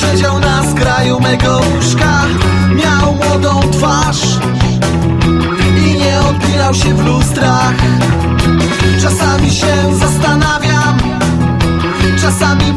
siedział na skraju mego łóżka. Miał młodą twarz odbijał się w lustrach. Czasami się zastanawiam. Czasami